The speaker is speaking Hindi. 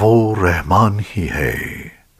वो रहमान ही है